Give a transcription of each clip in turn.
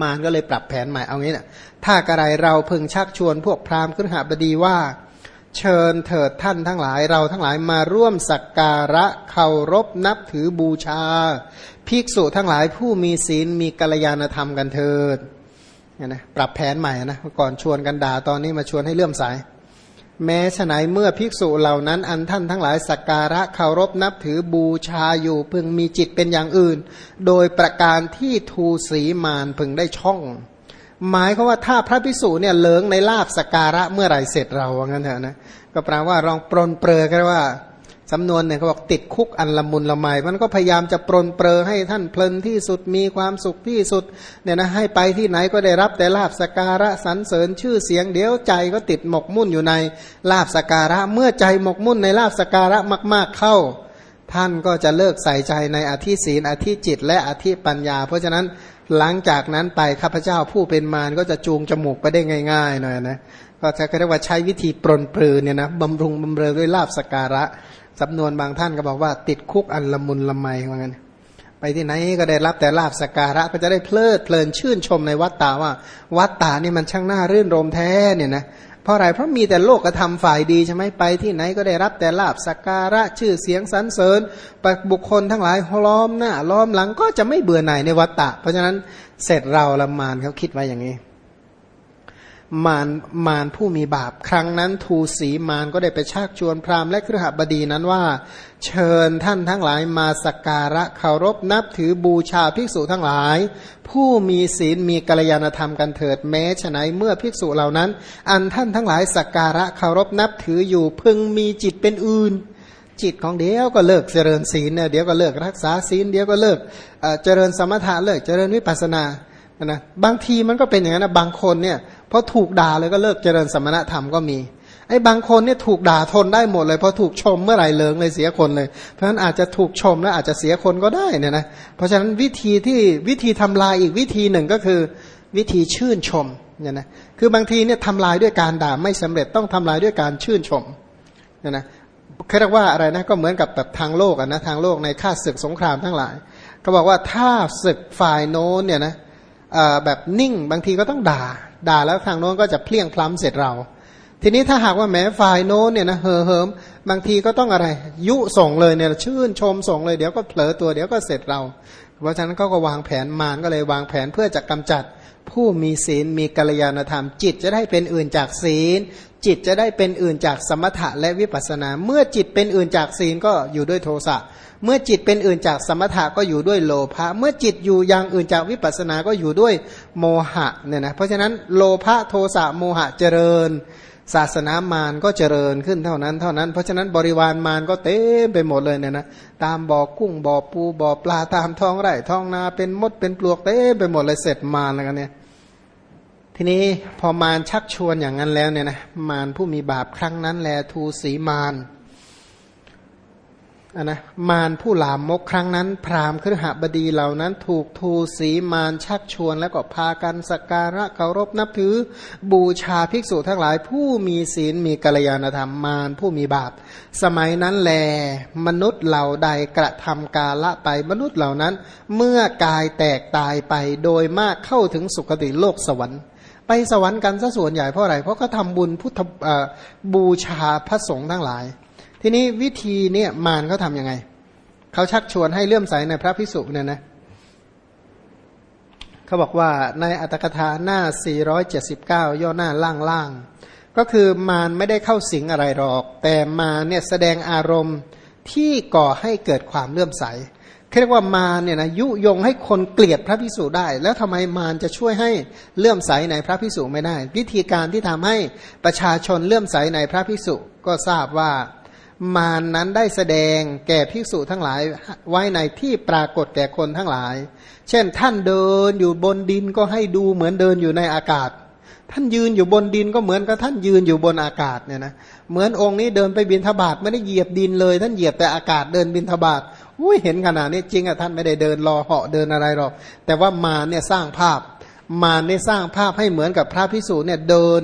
มารก็เลยปรับแผนใหม่เอางี้นะถ้ากระไรเราพึงชักชวนพวกพราหมณ์ขึ้นหาบดีว่า เชิญเถิดท่านทั้งหลายเราทั้งหลายมาร่วมสักการะเคารพนับถือบูชา ภิกษุทั้งหลายผู้มีศีลมีกัลยาณธรรมกันเถิดเนี่ยนะปรับแผนใหม่นะก่อนชวนกันด่าตอนนี้มาชวนให้เลื่อมสาย แม้ฉนัยเมื่อภิกษุเหล่านั้น อันท่านทั้งหลายสักการะเคารพนับถือบูชาอยู่พึงมีจิตเป็นอย่างอื่น โดยประการที่ทูสีมานพึงได้ช่อง หมายเขาว่าถ้าพระภิกษุเนี่ยเลิงในลาบสักการะเมื่อไหร่เสร็จเราว่างั้นเถอะนะก็แปลว่าลองปรนเปรอกันว่า สำนวนเนี่ยเขาบอกติดคุกอันละมุนละไมมันก็พยายามจะปรนเปรอให้ท่านเพลินที่สุดมีความสุขที่สุดเนี่ยนะให้ไปที่ไหนก็ได้รับแต่ลาบสการะสรรเสริญชื่อเสียงเดี๋ยวใจก็ติดหมกมุ่นอยู่ในลาบสการะเมื่อใจหมกมุ่นในลาบสการะมาก ๆเข้า ท่านก็จะเลิกใส่ใจในอธิศีลอธิจิต และอธิปัญญา เพราะฉะนั้นหลังจากนั้นไปข้าพเจ้าผู้เป็นมารก็จะจูงจมูกไปได้ง่ายๆหน่อยนะก็จะเรียกว่าใช้วิธีปรนเปรือเนี่ยนะบำรุงบำเรอด้วยลาบสการะ สำนวนบางท่านก็บอกว่าติดคุกอันละมุนละไมว่างั้นไปที่ไหนก็ได้รับแต่ลาบสการะก็จะได้เพลิดเพลินชื่นชมในวัดตาว่า วัดตานี่มันช่างน่ารื่นรมแท้เนี่ยนะเพราะอะไรเพราะมีแต่โลกธรรมฝ่ายดีใช่ไหมไปที่ไหนก็ได้รับแต่ลาบสการะชื่อเสียงสรรเสริญบุคคลทั้งหลายล้อมหน้าล้อมหลังก็จะไม่เบื่อหน่ายในวัดตาเพราะฉะนั้นเสร็จเราละมานเขาคิดไว้อย่างนี้ มารมารผู้มีบาป ครั้งนั้นทูสีมารก็ได้ไปชักชวนพราหมณ์และเครือขบดีนั้นว่า เชิญท่านทั้งหลายมาสักการะเคารพนับถือบูชาภิกษุทั้งหลาย ผู้มีศีลมีกัลยาณธรรมกันเถิดแม้ฉะนั้นเมื่อภิกษุเหล่านั้น อันท่านทั้งหลายสักการะเคารพนับถืออยู่พึงมีจิตเป็นอื่นจิตของเดี๋ยวก็เลิกเจริญศีลเนี่ยเดี๋ยวก็เลิกรักษาศีลเดี๋ยวก็เลิกเจริญสมถะเลิกเจริญวิปัสนา นะบางทีมันก็เป็นอย่างนั้นนะบางคนเนี่ยพอถูกด่าเลยก็เลิกเจริญสมณธรรมก็มีไอ้บางคนเนี่ยถูกด่าทนได้หมดเลยพอถูกชมเมื่อไหร่เลิงเลยเสียคนเลย เพราะฉะนั้นอาจจะถูกชมแล้วอาจจะเสียคนก็ได้เนี่ยนะเพราะฉะนั้นวิธีที่วิธีทำลายอีกวิธีหนึ่งก็คือวิธีชื่นชมเนี่ยนะคือบางทีเนี่ยทำลายด้วยการด่าไม่สำเร็จต้องทำลายด้วยการชื่นชมเนี่ยนะเขาเรียกว่าอะไรนะก็เหมือนกับแบบทางโลกอะนะทางโลกในข้าศึกสงครามทั้งหลายเขาบอกว่าถ้าศึกฝ่ายโน้นเนี่ยนะ แบบนิ่งบางทีก็ต้องด่า ด่าแล้วทางโน้นก็จะเพลี่ยงพล้ำเสร็จเรา ทีนี้ถ้าหากว่าแม้ฝ่ายโน้นเนี่ยนะเห่อเหิมบางทีก็ต้องอะไร ยุส่งเลยเนี่ยชื่นชมส่งเลยเดี๋ยวก็เผลอตัวเดี๋ยวก็เสร็จเรา เพราะฉะนั้นก็ก็วางแผนมารก็เลยวางแผนเพื่อจะกำจัด ผู้มีศีลมีกัลยาณธรรม จิตจะได้เป็นอื่นจากศีล จิตจะได้เป็นอื่นจากสมถะและวิปัสสนา เมื่อจิตเป็นอื่นจากศีลก็อยู่ด้วยโทสะเมื่อจิตเป็นอื่นจากสมถะก็อยู่ด้วยโลภะ เมื่อจิตอยู่อย่างอื่นจากวิปัสสนาก็อยู่ด้วยโมหะเนี่ยนะ เพราะฉะนั้นโลภะโทสะโมหะเจริญ ศาสนามารก็เจริญขึ้นเท่านั้นเท่านั้น เพราะฉะนั้นบริวารมารก็เต็มไปหมดเลยเนี่ยนะตามบ่อกุ้งบ่อปูบ่อปลาตามท้องไร่ท้องนาเป็นมดเป็นปลวกเต็มไปหมดเลยเสร็จมารแล้วกันเนี่ยทีนี้พอมารชักชวนอย่างนั้นแล้วเนี่ยนะมารผู้มีบาปครั้งนั้นแลทูสีมาร นนะมารผู้หลามมกครั้งนั้น พราหมณ์ครหบดีเหล่านั้น ถูกทูสีมารชักชวน แล้วก็พากันสักการะเคารพนับถือ บูชาภิกษุทั้งหลาย ผู้มีศีลมีกัลยาณธรรมมารผู้มีบาป สมัยนั้นแล มนุษย์เหล่าใดกระทำกาละไปมนุษย์เหล่านั้น เมื่อกายแตกตายไปโดยมากเข้าถึงสุคติโลกสวรรค์ ไปสวรรค์กันซะส่วนใหญ่เพราะอะไรเพราะเขาทาบุญพุทธบูชาพระสงฆ์ทั้งหลาย ทีนี้วิธีเนี่ยมารเขาทำยังไง เขาชักชวนให้เลื่อมใสในพระพิสุเนี่ยนะเขาบอกว่าในอัตถกถาหน้า 479 ย่อหน้าล่างๆ ก็คือมารไม่ได้เข้าสิงอะไรหรอก แต่มาเนี่ยแสดงอารมณ์ที่ก่อให้เกิดความเลื่อมใสเรียกว่ามาเนี่ยนะยุยงให้คนเกลียดพระพิสุได้ แล้วทำไมมารจะช่วยให้เลื่อมใสในพระพิสุไม่ได้ วิธีการที่ทำให้ประชาชนเลื่อมใสในพระพิสุก็ทราบว่า มารนั้นได้แสดงแก่ภิกษุทั้งหลายไว้ในที่ปรากฏแก่คนทั้งหลาย เช่นท่านเดินอยู่บนดินก็ให้ดูเหมือนเดินอยู่ในอากาศ ท่านยืนอยู่บนดินก็เหมือนกับท่านยืนอยู่บนอากาศเนี่ยนะเหมือนองค์นี้เดินไปบินทบาทไม่ได้เหยียบดินเลย ท่านเหยียบแต่อากาศเดินบินทบาทอุ้ยเห็นขนาดนี้จริงอะท่านไม่ได้เดินรอเหาะเดินอะไรหรอกแต่ว่ามาเนี่ยสร้างภาพ มาเนี่ยสร้างภาพให้เหมือนกับพระพิสูจน์เนี่ยเดิน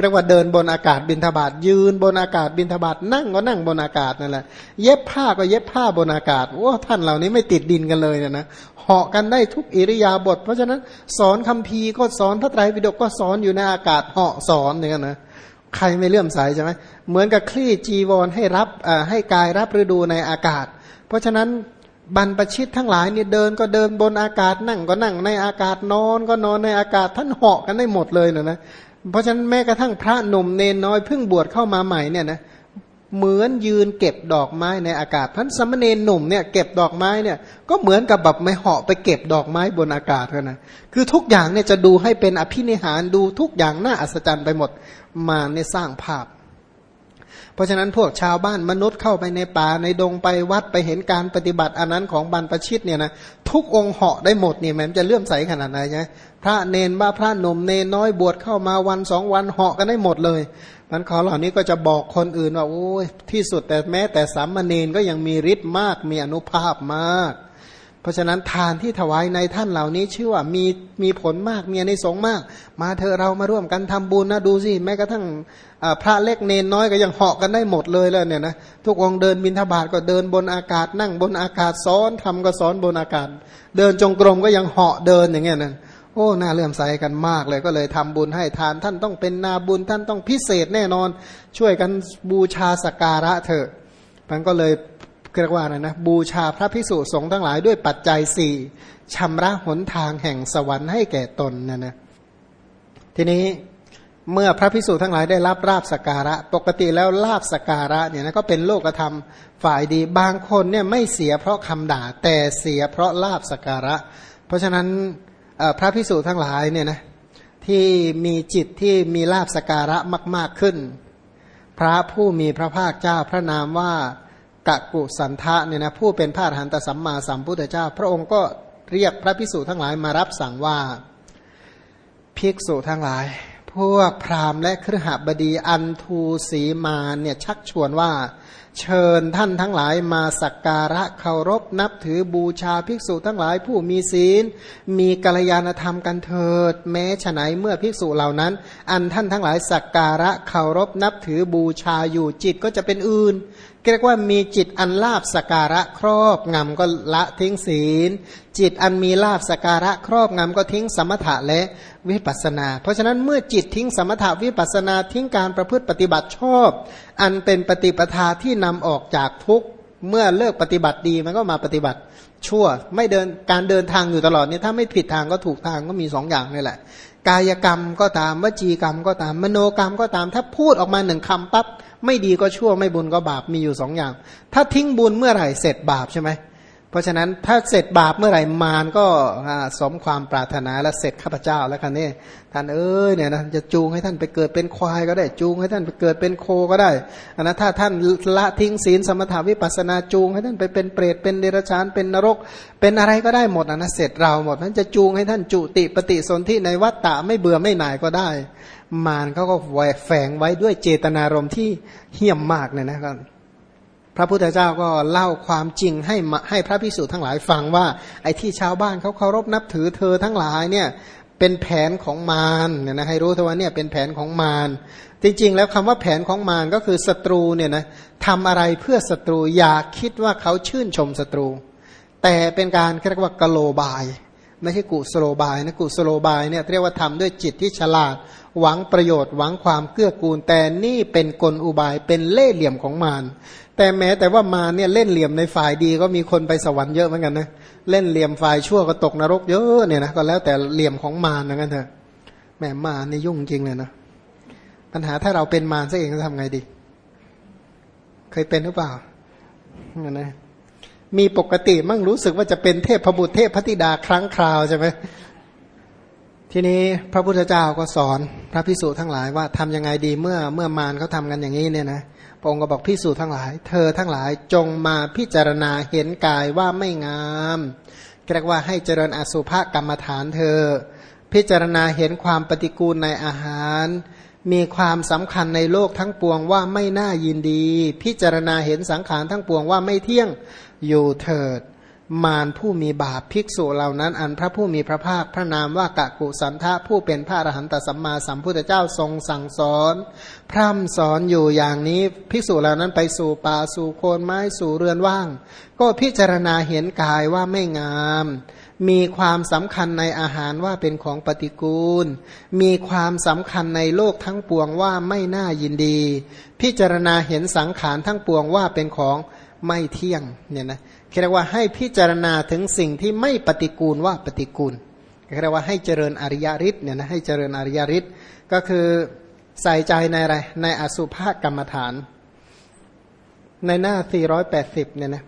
เรียกว่าเดินบนอากาศบินทบาทยืนบนอากาศบินทบาทนั่งก็นั่งบนอากาศนั่นแหละเย็บผ้าก็เย็บผ้าบนอากาศโอ้ท่านเหล่านี้ไม่ติดดินกันเลยเนี่ยนะเหาะกันได้ทุกอิริยาบถเพราะฉะนั้นสอนคำพีก็สอนพระไตรปิฎกก็สอนอยู่ในอากาศเหาะสอนเนี่ยนะใครไม่เลื่อมใสใช่ไหมเหมือนกับคลี่จีวรให้รับให้กายรับฤดูในอากาศ เพราะฉะนั้นบรรพชิตทั้งหลายนี่เดินก็เดินบนอากาศนั่งก็นั่งในอากาศนอนก็นอนในอากาศท่านเหาะกันได้หมดเลยนะนะ เพราะฉะนั้นแม้กระทั่งพระหนุ่มเนนน้อยเพิ่งบวชเข้ามาใหม่เนี่ยนะเหมือนยืนเก็บดอกไม้ในอากาศท่านสมณเณรหนุ่มเนี่ยเก็บดอกไม้เนี่ยก็เหมือนกับแบบไม่เหาะไปเก็บดอกไม้บนอากาศกันนะคือทุกอย่างเนี่ยจะดูให้เป็นอภินิหารดูทุกอย่างน่าอัศจรรย์ไปหมดมาในสร้างภาพ เพราะฉะนั้นพวกชาวบ้านมนุษย์เข้าไปในป่าในดงไปวัดไปเห็นการปฏิบัติอันนั้นของบรรพชิตเนี่ยนะทุกองค์เหาะได้หมดเนี่ยมันจะเลื่อมใสขนาดไหนใช่ พระเนนบ้าพระหนุ่มเนนน้อยบวชเข้ามาวันสองวันเหาะกันได้หมดเลยมันขอเหล่านี้ก็จะบอกคนอื่นว่าโอ้ยที่สุดแต่แม้แต่สามเณรก็ยังมีฤทธิ์มากมีอนุภาพมาก เพราะฉะนั้นทานที่ถวายในท่านเหล่านี้ชื่อว่ามีมีผลมากมีในสงมาก มาเธอเรามาร่วมกันทำบุญนะดูสิแม้กระทั่งพระเล็กเนนน้อยก็ยังเหาะกันได้หมดเลยแล้วเนี่ยนะทุกองเดินบินทบาทก็เดินบนอากาศนั่งบนอากาศซ้อนทำก็ซ้อนบนอากาศ เดินจงกรมก็ยังเหาะเดินอย่างเงี้ยนั่น อ้น่าเลื่อมใสกันมากเลยก็เลยทำบุญให้ทานท่านต้องเป็นนาบุญท่านต้องพิเศษแน่นอน ช่วยกันบูชาสการะเถอะมันก็เลยเรียกว่าอะไรนะบูชาพระภิกษุสงฆ์ทั้งหลายด้วยปัจจัยสี่ชำระหนทางแห่งสวรรค์ให้แก่ตนนะนะทีนี้เมื่อพระภิกษุทั้งหลายได้รับราบสการะ ปกติแล้วลาบสการะเนี่ยนะก็เป็นโลกธรรมฝ่ายดีบางคนเนี่ยไม่เสียเพราะคำด่า แต่เสียเพราะลาบสการะ เพราะฉะนั้น พระภิกษุทั้งหลายเนี่ยนะที่มีจิตที่มีลาบสการะมาก ๆขึ้น พระผู้มีพระภาคเจ้าพระนามว่ากะกุสันทะเนี่ยนะผู้เป็นพระอรหันตสัมมาสัมพุทธเจ้า พระองค์ก็เรียกพระภิกษุทั้งหลายมารับสั่งว่าภิกษุทั้งหลาย พวกพราหมณ์และครหบดีอันทูสีมาเนี่ยชักชวนว่า เชิญท่านทั้งหลายมาสักการะเคารพนับถือบูชาภิกษุทั้งหลายผู้มีศีล มีกัลยาณธรรมกันเถิด แม้ฉไหนเมื่อภิกษุเหล่านั้น อันท่านทั้งหลายสักการะเคารพนับถือบูชาอยู่จิตก็จะเป็นอื่น เรียกว่ามีจิตอันลาบสการะครอบงำก็ละทิ้งศีล จิตอันมีลาบสการะครอบงำก็ทิ้งสมถะและวิปัสนา เพราะฉะนั้นเมื่อจิตทิ้งสมถะวิปัสนาทิ้งการประพฤติปฏิบัติชอบ อันเป็นปฏิปทาที่นำออกจากทุกเมื่อเลิกปฏิบัติดีมันก็มาปฏิบัติชั่วไม่เดินการเดินทางอยู่ตลอดเนี่ยถ้าไม่ผิดทางก็ถูกทางก็มีสองอย่างนี่แหละ กายกรรมก็ตามวจีกรรมก็ตามมโนกรรมก็ตามถ้าพูดออกมาหนึ่งคำปั๊บ ไม่ดีก็ชั่วไม่บุญก็บาปมีอยู่สองอย่าง ถ้าทิ้งบุญเมื่อไหร่เสร็จบาปใช่ไหมเพราะฉะนั้นถ้าเสร็จบาปเมื่อไหร่มารก็สมความปรารถนาและเสร็จข้าพเจ้าแล้วคันนี้ท่านเอ้ยเนี่ยนะจะจูงให้ท่านไปเกิดเป็นควายก็ได้จูงให้ท่านไปเกิดเป็นโคก็ได้อันนะถ้าท่านละทิ้งศีลสมถาวิปัสนาจูงให้ท่านไปเป็นเปรตเป็นเดรัจฉานเป็นนรก เป็นอะไรก็ได้หมดอันนะเสร็จเราหมดนั้นจะจูงให้ท่านจุติปฏิสนธิในวัฏฏะไม่เบื่อไม่หน่ายก็ได้ มารเขาก็แฝงไว้ด้วยเจตนารมณ์ที่เหี้ยมมากเนี่ยนะครับพระพุทธเจ้าก็เล่าความจริงให้ให้พระพิสุทั้งหลายฟังว่า ไอ้ที่ชาวบ้านเขาเคารพนับถือเธอทั้งหลายเนี่ยเป็นแผนของมารเนี่ยนะให้รู้เถอะว่าเนี่ยเป็นแผนของมารจริง ๆ แล้วคำว่าแผนของมารก็คือศัตรูเนี่ยนะทำอะไรเพื่อศัตรูอยากคิดว่าเขาชื่นชมศัตรู แต่เป็นการเรียกว่ากโลบาย ไม่ใช่กุสโลบายนะกุสโลบายเนี่ยเรียกว่าทำด้วยจิตที่ฉลาด หวังประโยชน์หวังความเกื้อกูล แต่นี่เป็นกลอุบายเป็นเล่ห์เหลี่ยมของมารแต่แม้แต่ว่ามารเนี่ยเล่นเหลี่ยมในฝ่ายดีก็มีคนไปสวรรค์เยอะเหมือนกันนะเล่นเหลี่ยมฝ่ายชั่วก็ตกนรกเยอะเนี่ยนะก็แล้วแต่เหลี่ยมของมารนะกันเถอะแหมมารนี่ยุ่งจริงเลยนะปัญหาถ้าเราเป็นมารซะเองจะทำไงดี เคยเป็นหรือเปล่าเนี่ยนะ มีปกติมั่งรู้สึกว่าจะเป็นเทพพบุตรเทพพธิดาครั้งคราวใช่ไหมทีนี้พระพุทธเจ้าก็สอนพระพิสุทั้งหลายว่าทำยังไงดีเมื่อเมื่อมารเขาทากันอย่างนี้เนี่ยนะพระองค์ก็บอกพิสูจทั้งหลาย เธอทั้งหลายจงมาพิจารณาเห็นกายว่าไม่งามเรียกว่าให้เจริญอสุภกรรมฐานเธอ พิจารณาเห็นความปฏิกูลในอาหาร มีความสำคัญในโลกทั้งปวงว่าไม่น่ายินดี พิจารณาเห็นสังขารทั้งปวงว่าไม่เที่ยง อยู่เถิด มารผู้มีบาปภิกษุเหล่านั้น อันพระผู้มีพระภาคพระนามว่ากะกุสันทะผู้เป็นพระอรหันตสัมมาสัมพุทธเจ้าทรงสั่งสอน พร่ำสอนอยู่อย่างนี้ภิกษุเหล่านั้นไปสู่ป่าสู่โคนไม้สู่เรือนว่าง ก็พิจารณาเห็นกายว่าไม่งามมีความสำคัญในอาหารว่าเป็นของปฏิกูล มีความสำคัญในโลกทั้งปวงว่าไม่น่ายินดี พิจารณาเห็นสังขารทั้งปวงว่าเป็นของ ไม่เที่ยงเนี่ยนะเรียกว่าให้พิจารณาถึงสิ่งที่ไม่ปฏิกูลว่าปฏิกูลเรียกว่าให้เจริญอริยฤทธิ์เนี่ยนะให้เจริญอริยฤทธิ์ก็คือใส่ใจในอะไรในอสุภกรรมฐาน ในหน้า 480 เนี่ยนะ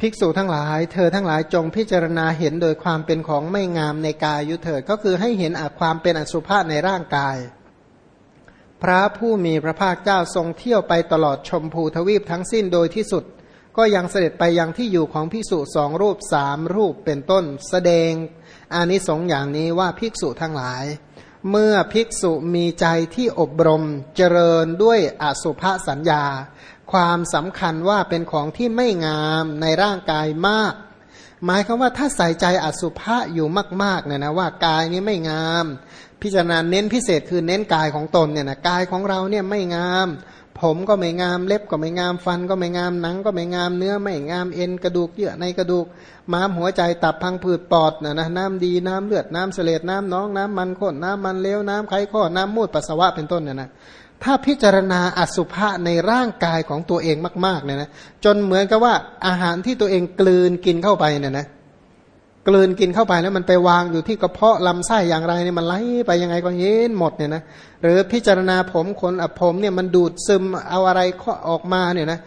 ภิกษุทั้งหลาย เธอทั้งหลายจงพิจารณาเห็นโดยความเป็นของไม่งามในกายยุเถิดก็คือให้เห็นอความเป็นอสุภะในร่างกาย พระผู้มีพระภาคเจ้าทรงเที่ยวไปตลอดชมพูทวีปทั้งสิ้นโดยที่สุด ก็ยังเสด็จไปยังที่อยู่ของภิกษุสองรูปสามรูปเป็นต้น แสดงอานิสงส์อย่างนี้ว่าภิกษุทั้งหลาย เมื่อภิกษุมีใจที่อบรมเจริญด้วยอสุภสัญญา ความสำคัญว่าเป็นของที่ไม่งามในร่างกายมาก หมายคือว่าถ้าใส่ใจอสุภะอยู่มากๆเนี่ยนะว่ากายนี้ไม่งาม พิจารณาเน้นพิเศษคือเน้นกายของตนเนี่ยนะกายของเราเนี่ยไม่งาม ผมก็ไม่งาม เล็บก็ไม่งาม ฟันก็ไม่งาม หนังก็ไม่งาม เนื้อไม่งาม เอ็นกระดูกเยื่อในกระดูก ม้ามหัวใจตับพังผืดปอดนะนะน้ำดีน้ำเลือดน้ำเสลดน้ำน้องน้ำมันข้นน้ำมันเลวน้ำไข้ข้อน้ำมูดปัสสาวะเป็นต้นเนี่ยนะถ้าพิจารณาอสุภะในร่างกายของตัวเองมากๆเนี่ยนะจนเหมือนกับว่าอาหารที่ตัวเองกลืนกินเข้าไปเนี่ยนะ กลืนกินเข้าไปแล้วมันไปวางอยู่ที่กระเพาะลำไส้อย่างไรเนี่ยมันไหลไปยังไงก็เห็นหมดเนี่ยนะหรือพิจารณาผมคนอผมเนี่ยมันดูดซึมเอาอะไรออกมาเนี่ยนะ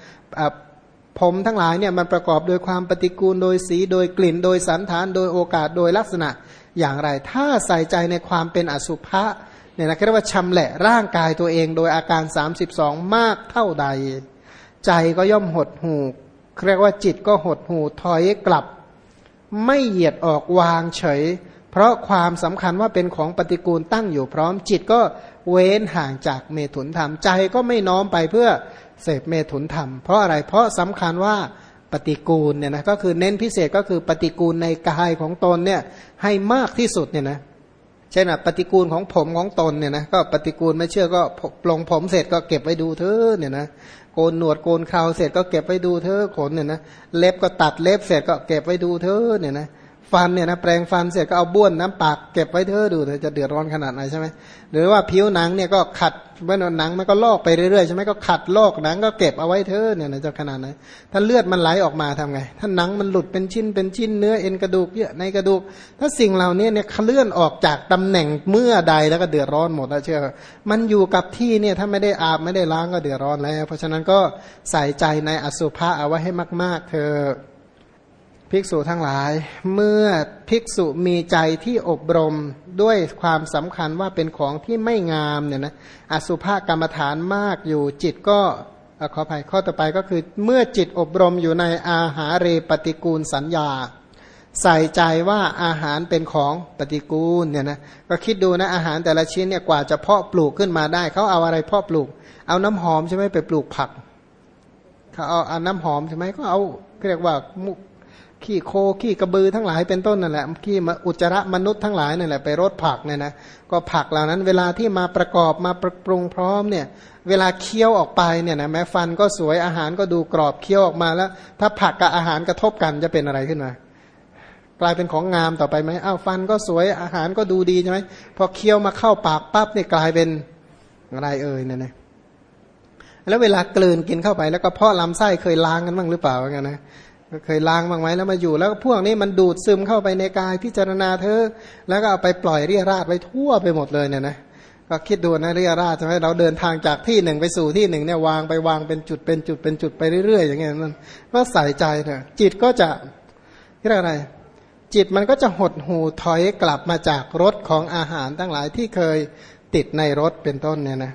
ผมทั้งหลายเนี่ยมันประกอบโดยความปฏิกูลโดยสีโดยกลิ่น โดยสันฐานโดยโอกาสโดยลักษณะอย่างไร ถ้าใส่ใจในความเป็นอสุภะเนี่ยนะเรียกว่าชำแหละร่างกายตัวเองโดยอาการ 32 มากเท่าใด ใจก็ย่อมหดหูเรียกว่าจิตก็หดหูถอยกลับ ไม่เหยียดออกวางเฉย เพราะความสำคัญว่าเป็นของปฏิกูลตั้งอยู่พร้อมจิตก็เว้นห่างจากเมถุนธรรมใจก็ไม่น้อมไปเพื่อเสพเมถุนธรรม เพราะอะไรเพราะสำคัญว่าปฏิกูลเนี่ยนะก็คือเน้นพิเศษก็คือปฏิกูลในกายของตนเนี่ยให้มากที่สุดเนี่ยนะเช่นปฏิกูลของผมของตนเนี่ยนะก็ปฏิกูลไม่เชื่อก็ปลงผมเสร็จก็เก็บไว้ดูเถอะเนี่ยนะ โกนหนวดโกนเคราเสร็จก็เก็บไว้ดูเธอขนเนี่ยนะเล็บก็ตัดเล็บเสร็จก็เก็บไว้ดูเธอเนี่ยนะ ฟันเนี่ยนะแปรงฟันเสร็จก็เอาบ้วนน้ำปากเก็บไว้เธอดูเธอจะเดือดร้อนขนาดไหนใช่ไหมหรือว่าผิวหนังเนี่ยก็ขัดเมื่อหนังมันก็ลอกไปเรื่อยๆใช่ไหมก็ขัดลอกหนังก็เก็บเอาไว้เธอเนี่ยนะจะขนาดไหนถ้าเลือดมันไหลออกมาทำไง ถ้าหนังมันหลุดเป็นชิ้นเป็นชิ้นเนื้อเอ็นกระดูกเยอะในกระดูก ถ้าสิ่งเหล่านี้เนี่ยเคลื่อนออกจากตำแหน่งเมื่อใดแล้วก็เดือดร้อนหมดแล้วเชื่อ มันอยู่กับที่เนี่ยถ้าไม่ได้อาบไม่ได้ล้างก็เดือดร้อนแล้ว เพราะฉะนั้นก็ใส่ใจในอสุภะเอาไว้ให้มาก ๆ เธอ ภิกษุทั้งหลาย เมื่อภิกษุมีใจที่อบรมด้วยความสำคัญว่าเป็นของที่ไม่งามเนี่ยนะอสุภกรรมฐานมากอยู่จิตก็ขออภัยข้อต่อไปก็คือเมื่อจิตอบรมอยู่ในอาหารเรปฏิกูลสัญญา ใส่ใจว่าอาหารเป็นของปฏิกูลเนี่ยนะก็คิดดูนะอาหารแต่ละชิ้นเนี่ยกว่าจะเพาะปลูกขึ้นมาได้เขาเอาอะไรเพาะปลูก เอาน้ำหอมใช่ไหมไปปลูกผักเขาเอาเอาน้ำหอมใช่ไหมก็เอาเรียกว่า ขี้โคขี้กระบือทั้งหลายเป็นต้นนั่นแหละขี้มาอุจจาระมนุษย์ทั้งหลายนั่นแหละไปรดผักเนี่ยนะก็ผักเหล่านั้น เวลาที่มาประกอบมาปรุงพร้อมเนี่ย เวลาเคี้ยวออกไปเนี่ยนะแม้ฟันก็สวยอาหารก็ดูกรอบเคี้ยวออกมาแล้ว ถ้าผักกับอาหารกระทบกันจะเป็นอะไรขึ้นมากลายเป็นของงามต่อไปไหมอ้าวฟันก็สวยอาหารก็ดูดีใช่ไหมพอเคี้ยวมาเข้าปากปั๊บเนี่ยกลายเป็นอะไรเอ่ยเนี่ยนะแล้วเวลากลืนกินเข้าไปแล้วก็เพาะลำไส้เคยล้างกันบ้างหรือเปล่ากันนะ เคยล้างบ้างไหมแล้วมาอยู่ แล้วพวกนี้มันดูดซึมเข้าไปในกายพิจารณาเธอ แล้วก็เอาไปปล่อยเรียราดไว้ทั่วไปหมดเลยเนี่ยนะก็คิดดูนะเรียราดใช่ไหมเราเดินทางจากที่หนึ่งไปสู่ที่หนึ่งเนี่ยวางไปวางเป็นจุดเป็นจุดเป็นจุดไปเรื่อยๆ อย่างเงี้ยนั่นก็ใส่ใจเถอะจิตก็จะเรียกอะไร จิตมันก็จะหดหูถอยกลับมาจากรสของอาหารทั้งหลายที่เคยติดในรถเป็นต้นเนี่ยนะ